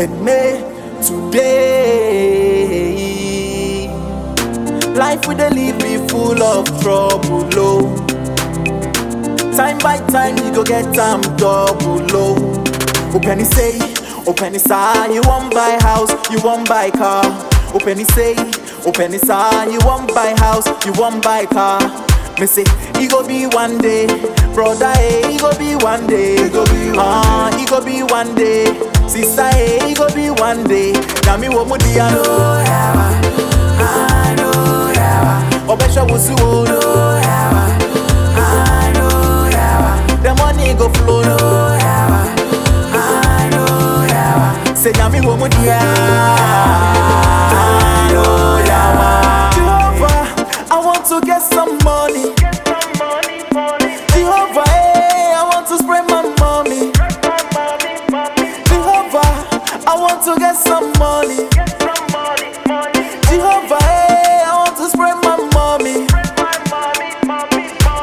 and me today. Life with a leave me full of trouble, oh. Time by time you go get time double, oh. Open say, open say, you want buy house, you want buy car. Open say, open say, you want buy house, you want buy car. Me say, it go be one day, brother, eh, it go be one day. It go be ah, it go be one day. Sister, eh, it go be one day. Now me wo mudi I know yawa, I know yawa. Obesha wusu o no yawa, I know yawa. The money go flow no yawa, I know yawa. Say now me wo mudi I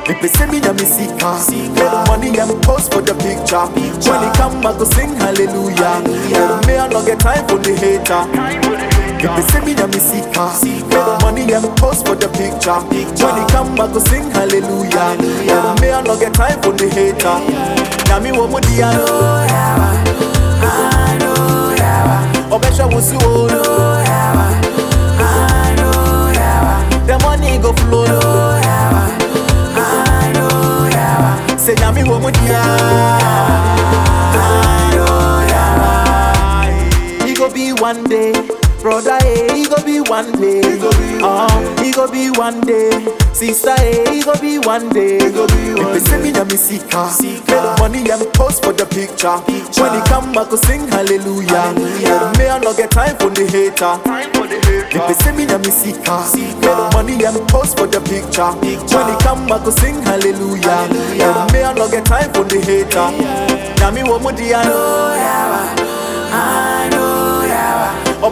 If they send me the misika, let the money and post for the picture. When they come, I go sing hallelujah. Let me I not get time for the hater. If they send me the misika, let the money and post for the picture. When they come, I go sing hallelujah. Let me I not get time for the hater. Now me wo mudi I know yawa, I know yawa. Obesha wusu o oh. One day. Brother, eh, it go be one day. Uh, it go be one day. Sister, eh, it go be one day. If they send me the misika, let the money and post for the picture. When they come, I go sing hallelujah. Let me I not get time for the hater. If they send me the misika, let the money and post for the picture. When they come, I go sing hallelujah. Let me I not get time for the hater. Now me wo mudi I know I know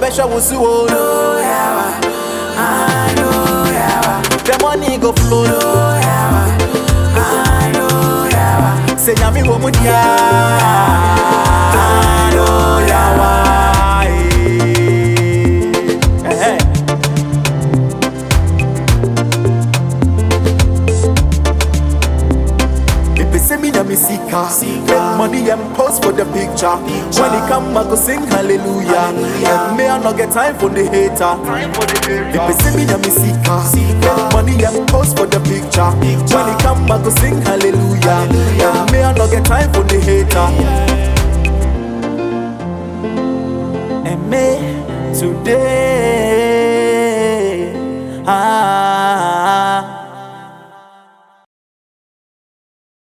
yawa. Obesha wusu o no yawa, I know yawa. The money go flow no yawa, I know yawa. Say nyami wo mudi I If they send me the misika, let money and post for the picture. When they come, I go sing hallelujah. Let me I not get time for the hater. If they send me the misika, let money and post for the picture. When they come, I go sing hallelujah. Let me I not get time for the hater. And